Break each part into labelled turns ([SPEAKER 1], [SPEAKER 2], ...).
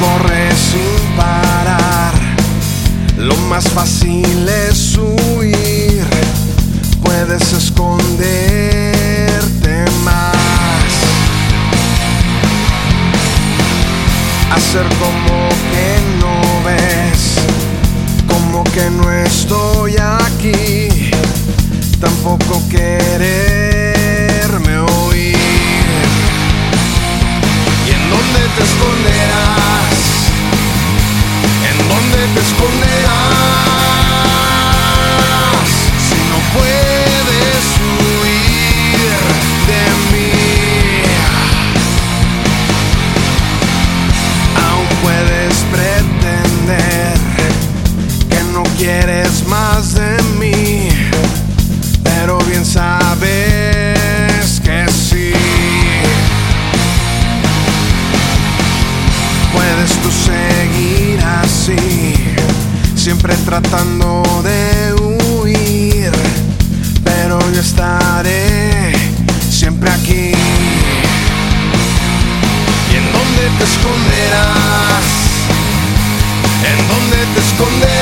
[SPEAKER 1] corre sin parar. Lo más fácil es huir, puedes esconderte más. Hacer como que no ves, como que no estoy aquí, tampoco quererme siempre tratando de huir, pero yo estaré siempre aquí. ¿Y en dónde te esconderás? ¿En dónde te esconderás?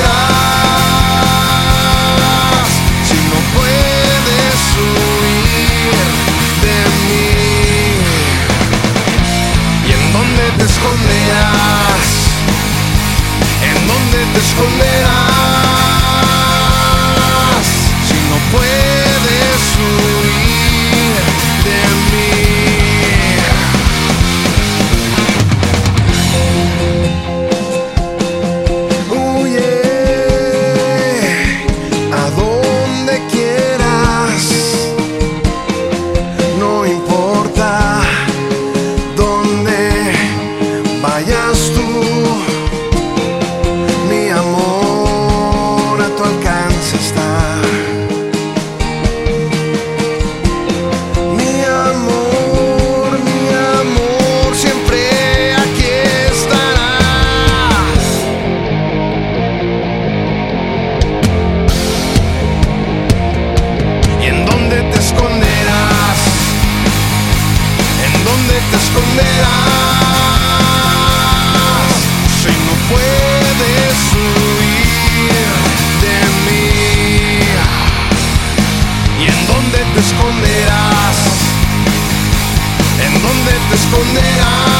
[SPEAKER 1] Te esconderás? Si no puedes huir de mí. ¿Y en dónde te esconderás? ¿En dónde te esconderás?